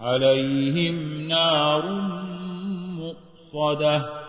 عليهم نار مؤصدة.